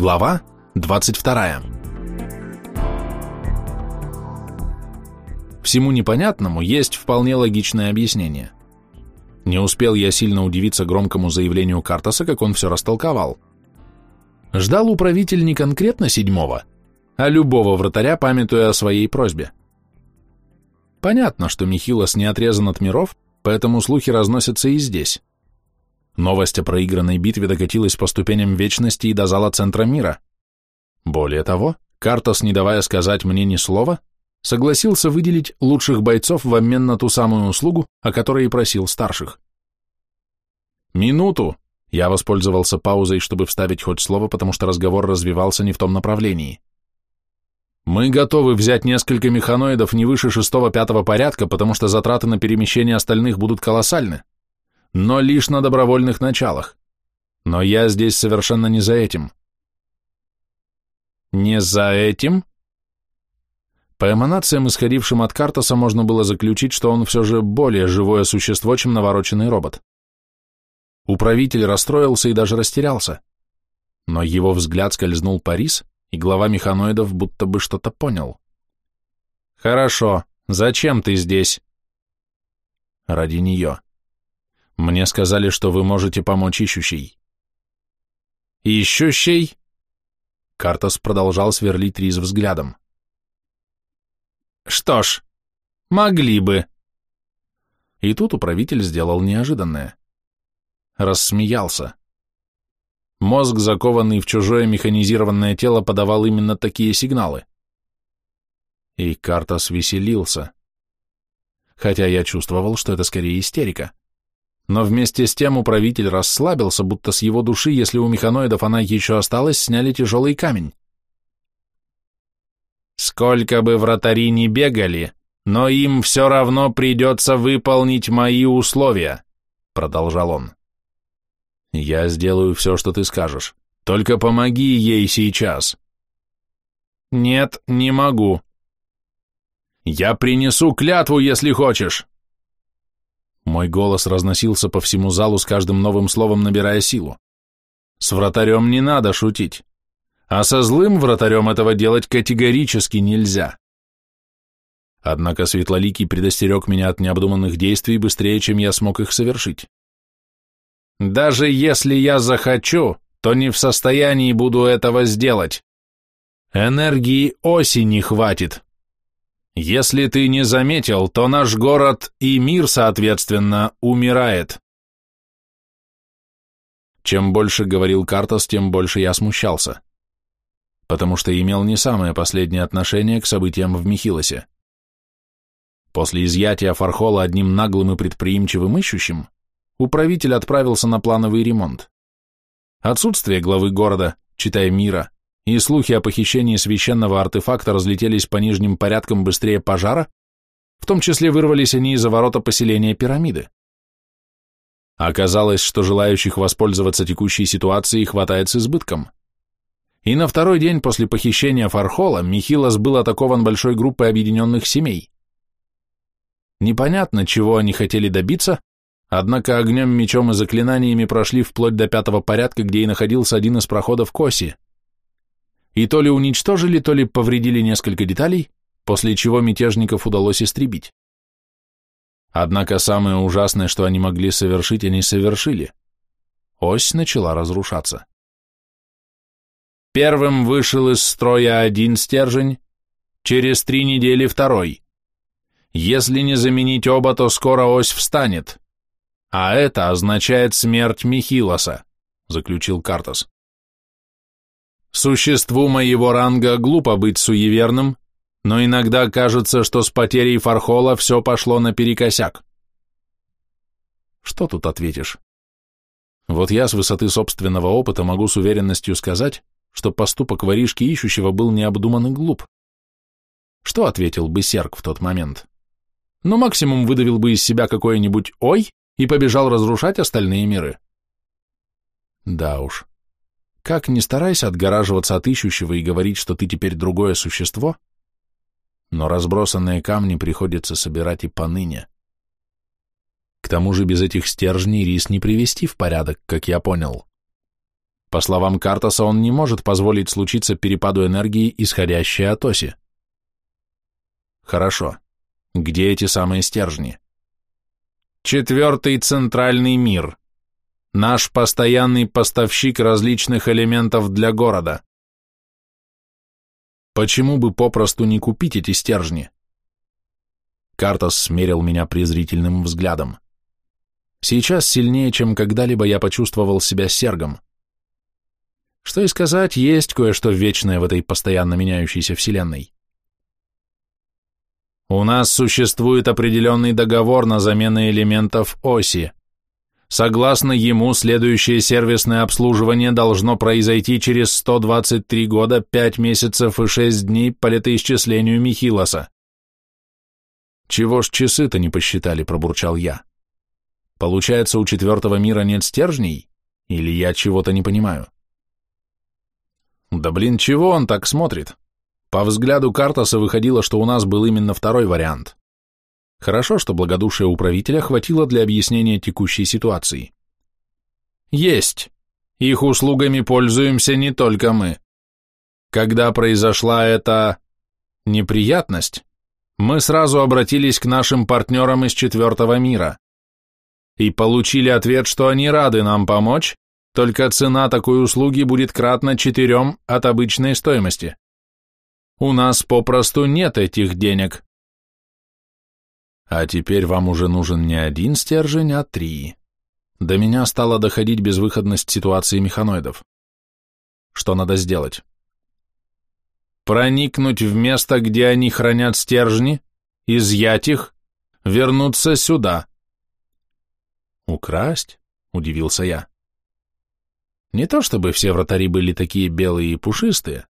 Глава 22. Всему непонятному есть вполне логичное объяснение. Не успел я сильно удивиться громкому заявлению Картаса, как он все растолковал. Ждал управитель не конкретно седьмого, а любого вратаря, памятуя о своей просьбе. Понятно, что Михилос не отрезан от миров, поэтому слухи разносятся и здесь. Новость о проигранной битве докатилась по ступеням вечности и до зала центра мира. Более того, Картос, не давая сказать мне ни слова, согласился выделить лучших бойцов в обмен на ту самую услугу, о которой и просил старших. «Минуту!» Я воспользовался паузой, чтобы вставить хоть слово, потому что разговор развивался не в том направлении. «Мы готовы взять несколько механоидов не выше шестого-пятого порядка, потому что затраты на перемещение остальных будут колоссальны но лишь на добровольных началах. Но я здесь совершенно не за этим. Не за этим? По эманациям, исходившим от Картаса, можно было заключить, что он все же более живое существо, чем навороченный робот. Управитель расстроился и даже растерялся. Но его взгляд скользнул по рис, и глава механоидов будто бы что-то понял. «Хорошо. Зачем ты здесь?» «Ради нее». Мне сказали, что вы можете помочь ищущей. Ищущей? Картос продолжал сверлить Риз взглядом. Что ж, могли бы. И тут управитель сделал неожиданное. Рассмеялся. Мозг, закованный в чужое механизированное тело, подавал именно такие сигналы. И Картос веселился. Хотя я чувствовал, что это скорее истерика. Но вместе с тем управитель расслабился, будто с его души, если у механоидов она еще осталась, сняли тяжелый камень. «Сколько бы вратари ни бегали, но им все равно придется выполнить мои условия», — продолжал он. «Я сделаю все, что ты скажешь. Только помоги ей сейчас». «Нет, не могу». «Я принесу клятву, если хочешь». Мой голос разносился по всему залу с каждым новым словом, набирая силу. С вратарем не надо шутить. А со злым вратарем этого делать категорически нельзя. Однако Светлоликий предостерег меня от необдуманных действий быстрее, чем я смог их совершить. Даже если я захочу, то не в состоянии буду этого сделать. Энергии оси не хватит. Если ты не заметил, то наш город и мир, соответственно, умирает. Чем больше говорил Картас, тем больше я смущался, потому что имел не самое последнее отношение к событиям в Михилосе. После изъятия Фархола одним наглым и предприимчивым ищущим, управитель отправился на плановый ремонт. Отсутствие главы города, читая мира, и слухи о похищении священного артефакта разлетелись по нижним порядкам быстрее пожара, в том числе вырвались они из-за ворота поселения пирамиды. Оказалось, что желающих воспользоваться текущей ситуацией хватает с избытком. И на второй день после похищения Фархола Михилос был атакован большой группой объединенных семей. Непонятно, чего они хотели добиться, однако огнем, мечом и заклинаниями прошли вплоть до пятого порядка, где и находился один из проходов к оси и то ли уничтожили, то ли повредили несколько деталей, после чего мятежников удалось истребить. Однако самое ужасное, что они могли совершить, они совершили. Ось начала разрушаться. Первым вышел из строя один стержень, через три недели второй. Если не заменить оба, то скоро ось встанет. А это означает смерть Михилоса, заключил Картас. Существу моего ранга глупо быть суеверным, но иногда кажется, что с потерей Фархола все пошло наперекосяк. Что тут ответишь? Вот я с высоты собственного опыта могу с уверенностью сказать, что поступок воришки ищущего был необдуман и глуп. Что ответил бы Серк в тот момент? Ну, максимум выдавил бы из себя какое-нибудь «Ой!» и побежал разрушать остальные миры. Да уж, как ни старайся отгораживаться от ищущего и говорить, что ты теперь другое существо, но разбросанные камни приходится собирать и поныне. К тому же без этих стержней рис не привести в порядок, как я понял. По словам Картаса, он не может позволить случиться перепаду энергии, исходящей от оси. Хорошо. Где эти самые стержни? Четвертый центральный мир. Наш постоянный поставщик различных элементов для города. Почему бы попросту не купить эти стержни? Картас смерил меня презрительным взглядом. Сейчас сильнее, чем когда-либо я почувствовал себя сергом. Что и сказать, есть кое-что вечное в этой постоянно меняющейся вселенной. У нас существует определенный договор на замену элементов оси. Согласно ему, следующее сервисное обслуживание должно произойти через 123 года, 5 месяцев и 6 дней по летоисчислению Михилоса. «Чего ж часы-то не посчитали?» – пробурчал я. «Получается, у четвертого мира нет стержней? Или я чего-то не понимаю?» «Да блин, чего он так смотрит? По взгляду Картаса выходило, что у нас был именно второй вариант. Хорошо, что благодушие управителя хватило для объяснения текущей ситуации. Есть. Их услугами пользуемся не только мы. Когда произошла эта неприятность, мы сразу обратились к нашим партнерам из четвертого мира и получили ответ, что они рады нам помочь, только цена такой услуги будет кратна четырем от обычной стоимости. У нас попросту нет этих денег. А теперь вам уже нужен не один стержень, а три. До меня стала доходить безвыходность ситуации механоидов. Что надо сделать? Проникнуть в место, где они хранят стержни, изъять их, вернуться сюда. Украсть? Удивился я. Не то чтобы все вратари были такие белые и пушистые,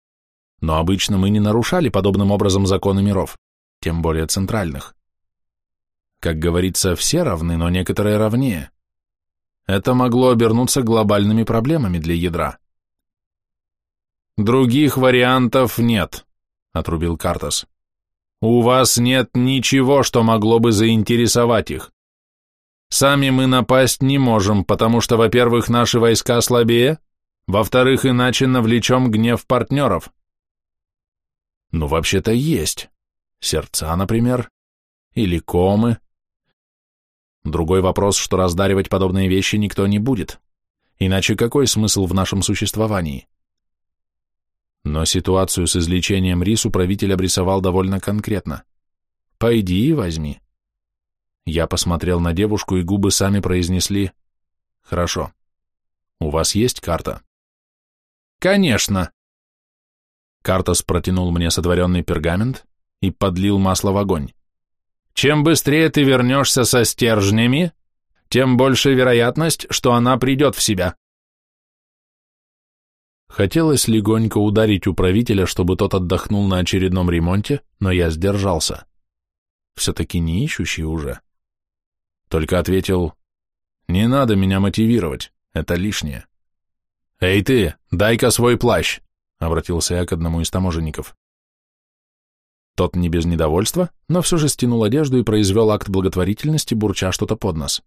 но обычно мы не нарушали подобным образом законы миров, тем более центральных. Как говорится, все равны, но некоторые равнее. Это могло обернуться глобальными проблемами для ядра. «Других вариантов нет», — отрубил Картас. «У вас нет ничего, что могло бы заинтересовать их. Сами мы напасть не можем, потому что, во-первых, наши войска слабее, во-вторых, иначе навлечем гнев партнеров. Ну, вообще-то есть. Сердца, например. Или комы. Другой вопрос, что раздаривать подобные вещи никто не будет. Иначе какой смысл в нашем существовании? Но ситуацию с излечением рису правитель обрисовал довольно конкретно. «Пойди и возьми». Я посмотрел на девушку, и губы сами произнесли «Хорошо. У вас есть карта?» «Конечно!» Картас протянул мне сотворенный пергамент и подлил масло в огонь. «Чем быстрее ты вернешься со стержнями, тем больше вероятность, что она придет в себя». Хотелось легонько ударить управителя, чтобы тот отдохнул на очередном ремонте, но я сдержался. Все-таки не ищущий уже. Только ответил, «Не надо меня мотивировать, это лишнее». «Эй ты, дай-ка свой плащ!» — обратился я к одному из таможенников. Тот не без недовольства, но все же стянул одежду и произвел акт благотворительности, бурча что-то под нос.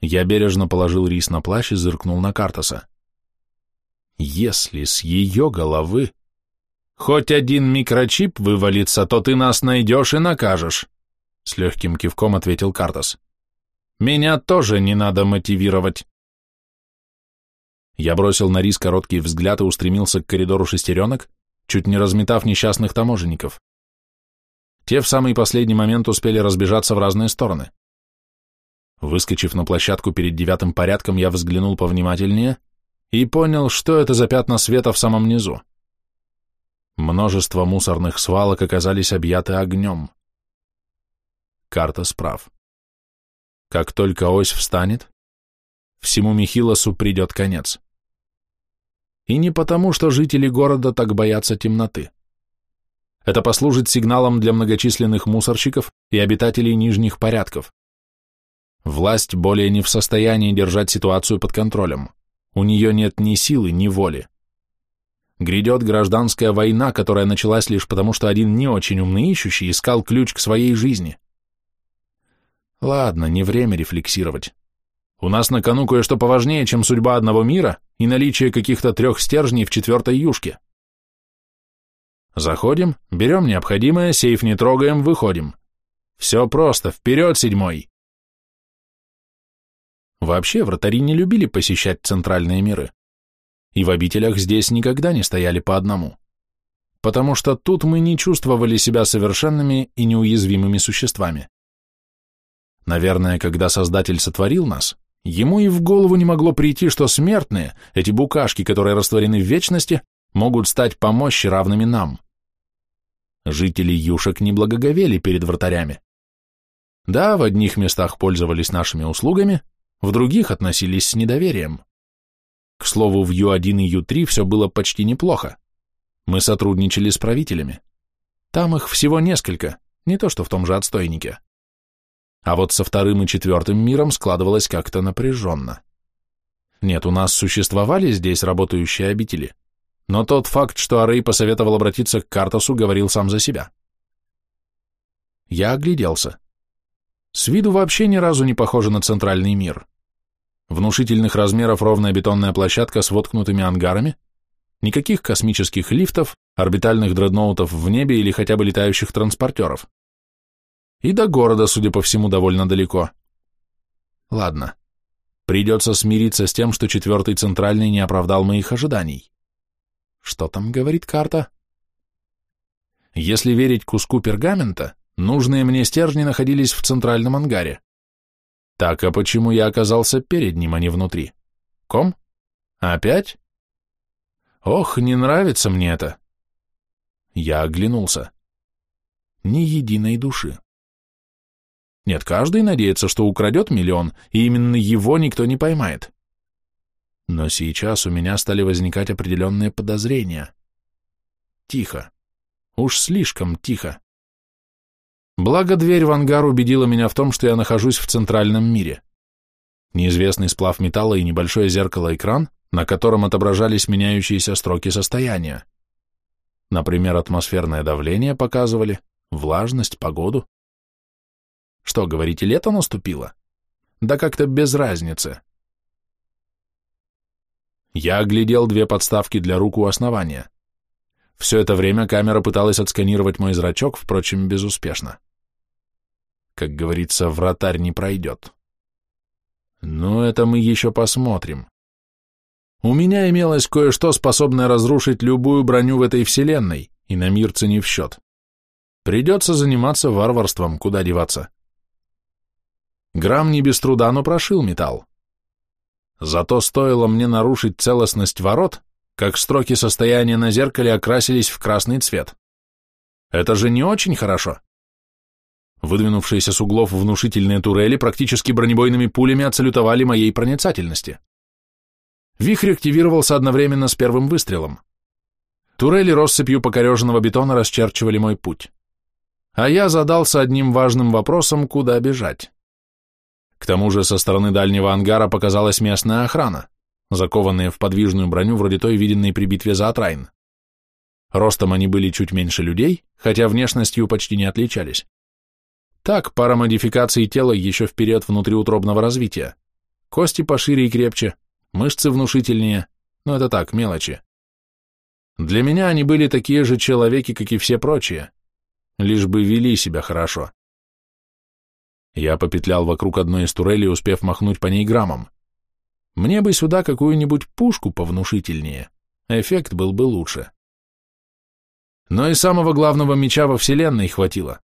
Я бережно положил рис на плащ и зыркнул на Картаса. Если с ее головы хоть один микрочип вывалится, то ты нас найдешь и накажешь, — с легким кивком ответил Картас. Меня тоже не надо мотивировать. Я бросил на рис короткий взгляд и устремился к коридору шестеренок, чуть не разметав несчастных таможенников. Те в самый последний момент успели разбежаться в разные стороны. Выскочив на площадку перед девятым порядком, я взглянул повнимательнее и понял, что это за пятна света в самом низу. Множество мусорных свалок оказались объяты огнем. Карта справ. Как только ось встанет, всему Михилосу придет конец. И не потому, что жители города так боятся темноты. Это послужит сигналом для многочисленных мусорщиков и обитателей нижних порядков. Власть более не в состоянии держать ситуацию под контролем. У нее нет ни силы, ни воли. Грядет гражданская война, которая началась лишь потому, что один не очень умный ищущий искал ключ к своей жизни. Ладно, не время рефлексировать. У нас на кону кое-что поважнее, чем судьба одного мира и наличие каких-то трех стержней в четвертой юшке. Заходим, берем необходимое, сейф не трогаем, выходим. Все просто, вперед, седьмой. Вообще, вратари не любили посещать центральные миры. И в обителях здесь никогда не стояли по одному. Потому что тут мы не чувствовали себя совершенными и неуязвимыми существами. Наверное, когда Создатель сотворил нас, ему и в голову не могло прийти, что смертные, эти букашки, которые растворены в вечности, могут стать по мощи равными нам. Жители юшек не благоговели перед вратарями. Да, в одних местах пользовались нашими услугами, в других относились с недоверием. К слову, в Ю-1 и Ю-3 все было почти неплохо. Мы сотрудничали с правителями. Там их всего несколько, не то что в том же отстойнике. А вот со вторым и четвертым миром складывалось как-то напряженно. Нет, у нас существовали здесь работающие обители, но тот факт, что Арей посоветовал обратиться к Картасу, говорил сам за себя. Я огляделся. С виду вообще ни разу не похоже на центральный мир. Внушительных размеров ровная бетонная площадка с воткнутыми ангарами, никаких космических лифтов, орбитальных дредноутов в небе или хотя бы летающих транспортеров. И до города, судя по всему, довольно далеко. Ладно, придется смириться с тем, что четвертый центральный не оправдал моих ожиданий. Что там говорит карта? Если верить куску пергамента, нужные мне стержни находились в центральном ангаре. Так, а почему я оказался перед ним, а не внутри? Ком? Опять? Ох, не нравится мне это. Я оглянулся. Ни единой души. Нет, каждый надеется, что украдет миллион, и именно его никто не поймает. Но сейчас у меня стали возникать определенные подозрения. Тихо. Уж слишком тихо. Благо, дверь в ангар убедила меня в том, что я нахожусь в центральном мире. Неизвестный сплав металла и небольшое зеркало-экран, на котором отображались меняющиеся строки состояния. Например, атмосферное давление показывали, влажность, погоду. Что, говорите, лето наступило? Да как-то без разницы. Я оглядел две подставки для рук у основания. Все это время камера пыталась отсканировать мой зрачок, впрочем, безуспешно. Как говорится, вратарь не пройдет. Но это мы еще посмотрим. У меня имелось кое-что, способное разрушить любую броню в этой вселенной, и на мирце не в счет. Придется заниматься варварством, куда деваться. Грамм не без труда, но прошил металл. Зато стоило мне нарушить целостность ворот, как строки состояния на зеркале окрасились в красный цвет. Это же не очень хорошо. Выдвинувшиеся с углов внушительные турели практически бронебойными пулями отсалютовали моей проницательности. Вихрь активировался одновременно с первым выстрелом. Турели россыпью покореженного бетона расчерчивали мой путь. А я задался одним важным вопросом, куда бежать. К тому же со стороны дальнего ангара показалась местная охрана, закованная в подвижную броню вроде той, виденной при битве за Атрайн. Ростом они были чуть меньше людей, хотя внешностью почти не отличались. Так, пара модификаций тела еще вперед внутриутробного развития. Кости пошире и крепче, мышцы внушительнее, но это так, мелочи. Для меня они были такие же человеки, как и все прочие, лишь бы вели себя хорошо. Я попетлял вокруг одной из турелей, успев махнуть по ней граммом. Мне бы сюда какую-нибудь пушку повнушительнее, эффект был бы лучше. Но и самого главного меча во вселенной хватило.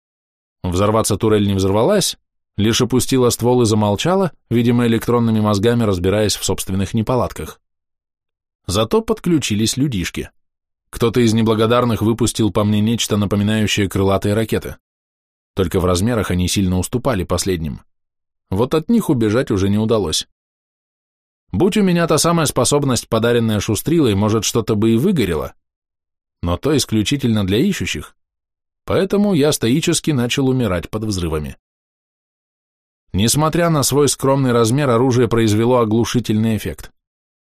Взорваться турель не взорвалась, лишь опустила ствол и замолчала, видимо, электронными мозгами разбираясь в собственных неполадках. Зато подключились людишки. Кто-то из неблагодарных выпустил по мне нечто напоминающее крылатые ракеты. Только в размерах они сильно уступали последним. Вот от них убежать уже не удалось. Будь у меня та самая способность, подаренная шустрилой, может, что-то бы и выгорело. Но то исключительно для ищущих, поэтому я стоически начал умирать под взрывами. Несмотря на свой скромный размер, оружие произвело оглушительный эффект.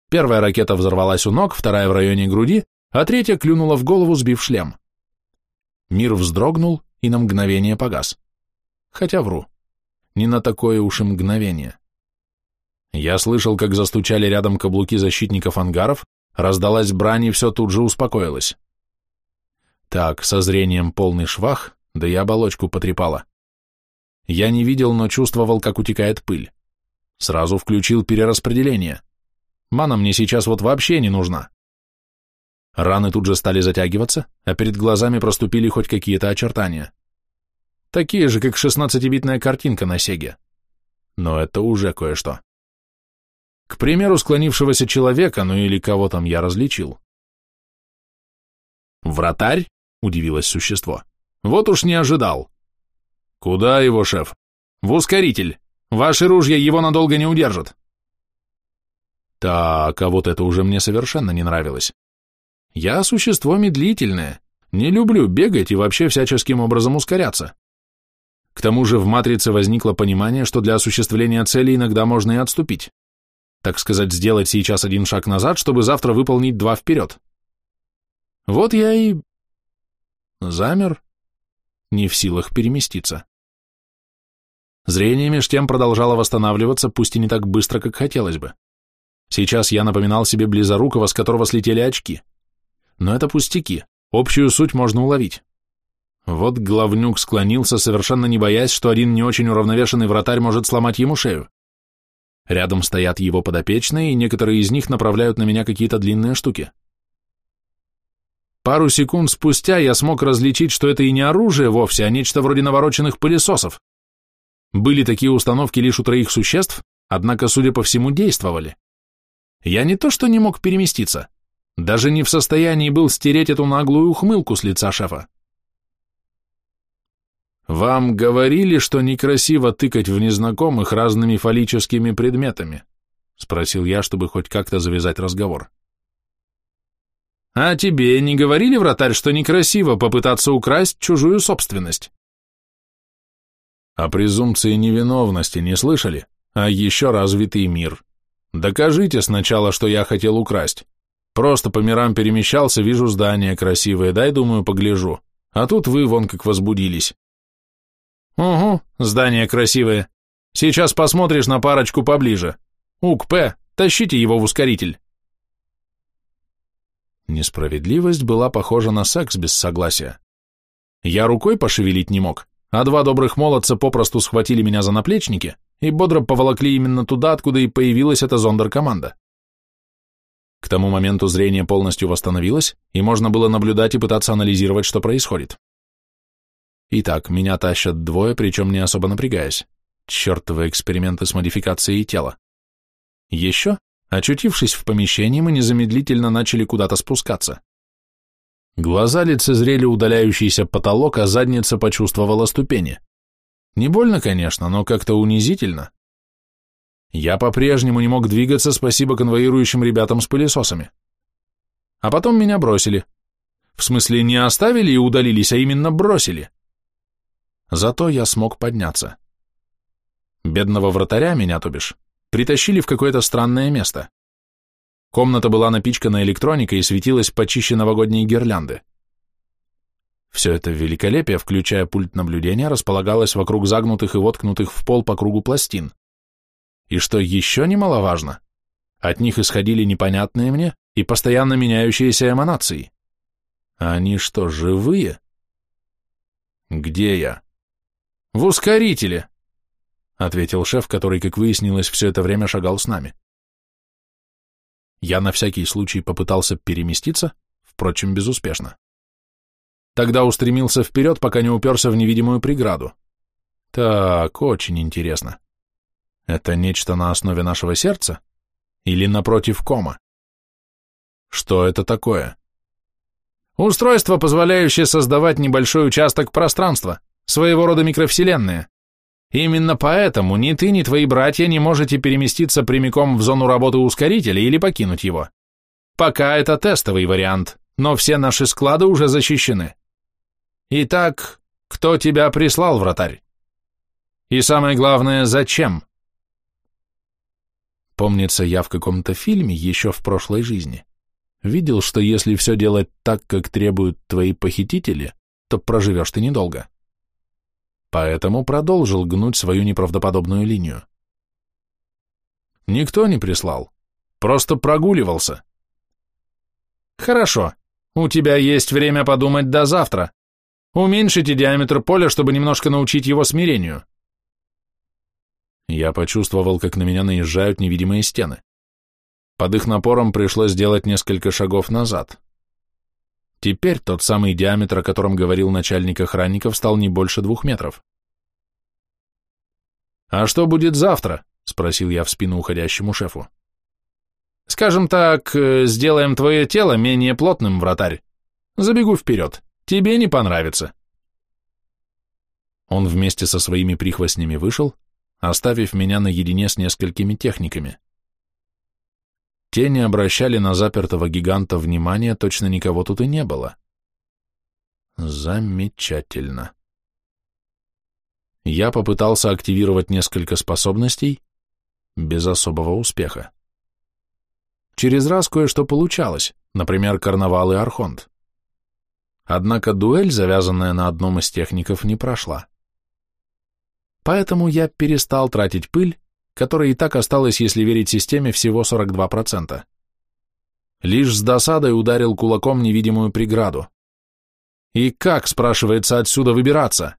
Первая ракета взорвалась у ног, вторая в районе груди, а третья клюнула в голову, сбив шлем. Мир вздрогнул и на мгновение погас. Хотя вру, не на такое уж и мгновение. Я слышал, как застучали рядом каблуки защитников ангаров, раздалась брань и все тут же успокоилось. Так, со зрением полный швах, да и оболочку потрепала. Я не видел, но чувствовал, как утекает пыль. Сразу включил перераспределение. Мана мне сейчас вот вообще не нужна. Раны тут же стали затягиваться, а перед глазами проступили хоть какие-то очертания. Такие же, как шестнадцатибитная картинка на Сеге. Но это уже кое-что. К примеру, склонившегося человека, ну или кого там я различил. «Вратарь?» — удивилось существо. «Вот уж не ожидал». «Куда его, шеф?» «В ускоритель. Ваши ружья его надолго не удержат». Так, а вот это уже мне совершенно не нравилось. Я существо медлительное, не люблю бегать и вообще всяческим образом ускоряться. К тому же в матрице возникло понимание, что для осуществления цели иногда можно и отступить. Так сказать, сделать сейчас один шаг назад, чтобы завтра выполнить два вперед. Вот я и... замер, не в силах переместиться. Зрение меж тем продолжало восстанавливаться, пусть и не так быстро, как хотелось бы. Сейчас я напоминал себе близорукого, с которого слетели очки. Но это пустяки, общую суть можно уловить. Вот главнюк склонился, совершенно не боясь, что один не очень уравновешенный вратарь может сломать ему шею. Рядом стоят его подопечные, и некоторые из них направляют на меня какие-то длинные штуки. Пару секунд спустя я смог различить, что это и не оружие вовсе, а нечто вроде навороченных пылесосов. Были такие установки лишь у троих существ, однако, судя по всему, действовали. Я не то что не мог переместиться, даже не в состоянии был стереть эту наглую ухмылку с лица шефа. «Вам говорили, что некрасиво тыкать в незнакомых разными фаллическими предметами?» — спросил я, чтобы хоть как-то завязать разговор. «А тебе не говорили, вратарь, что некрасиво попытаться украсть чужую собственность?» «О презумпции невиновности не слышали? А еще развитый мир. Докажите сначала, что я хотел украсть. Просто по мирам перемещался, вижу здание красивое, дай, думаю, погляжу. А тут вы вон как возбудились. Угу, здание красивое. Сейчас посмотришь на парочку поближе. Ук-П, тащите его в ускоритель. Несправедливость была похожа на секс без согласия. Я рукой пошевелить не мог, а два добрых молодца попросту схватили меня за наплечники и бодро поволокли именно туда, откуда и появилась эта зондеркоманда. К тому моменту зрение полностью восстановилось, и можно было наблюдать и пытаться анализировать, что происходит. Итак, меня тащат двое, причем не особо напрягаясь. Чертовы эксперименты с модификацией тела. Еще, очутившись в помещении, мы незамедлительно начали куда-то спускаться. Глаза лицезрели удаляющийся потолок, а задница почувствовала ступени. Не больно, конечно, но как-то унизительно. Я по-прежнему не мог двигаться, спасибо конвоирующим ребятам с пылесосами. А потом меня бросили. В смысле, не оставили и удалились, а именно бросили. Зато я смог подняться. Бедного вратаря, меня то бишь, притащили в какое-то странное место. Комната была напичкана электроникой и светилась почище новогодней гирлянды. Все это великолепие, включая пульт наблюдения, располагалось вокруг загнутых и воткнутых в пол по кругу пластин. И что еще немаловажно, от них исходили непонятные мне и постоянно меняющиеся эманации. Они что, живые? Где я? В ускорителе, ответил шеф, который, как выяснилось, все это время шагал с нами. Я на всякий случай попытался переместиться, впрочем, безуспешно. Тогда устремился вперед, пока не уперся в невидимую преграду. Так, очень интересно. Это нечто на основе нашего сердца? Или напротив кома? Что это такое? Устройство, позволяющее создавать небольшой участок пространства, своего рода микровселенная. Именно поэтому ни ты, ни твои братья не можете переместиться прямиком в зону работы ускорителя или покинуть его. Пока это тестовый вариант, но все наши склады уже защищены. Итак, кто тебя прислал, вратарь? И самое главное, зачем? Помнится, я в каком-то фильме еще в прошлой жизни видел, что если все делать так, как требуют твои похитители, то проживешь ты недолго. Поэтому продолжил гнуть свою неправдоподобную линию. Никто не прислал. Просто прогуливался. Хорошо. У тебя есть время подумать до завтра. Уменьшите диаметр поля, чтобы немножко научить его смирению. Я почувствовал, как на меня наезжают невидимые стены. Под их напором пришлось сделать несколько шагов назад. Теперь тот самый диаметр, о котором говорил начальник охранников, стал не больше двух метров. «А что будет завтра?» — спросил я в спину уходящему шефу. «Скажем так, э, сделаем твое тело менее плотным, вратарь. Забегу вперед. Тебе не понравится». Он вместе со своими прихвостнями вышел, оставив меня наедине с несколькими техниками. Те не обращали на запертого гиганта внимания, точно никого тут и не было. Замечательно. Я попытался активировать несколько способностей, без особого успеха. Через раз кое-что получалось, например, карнавал и архонт. Однако дуэль, завязанная на одном из техников, не прошла. Поэтому я перестал тратить пыль, которая и так осталась, если верить системе, всего 42%. Лишь с досадой ударил кулаком невидимую преграду. И как, спрашивается, отсюда выбираться?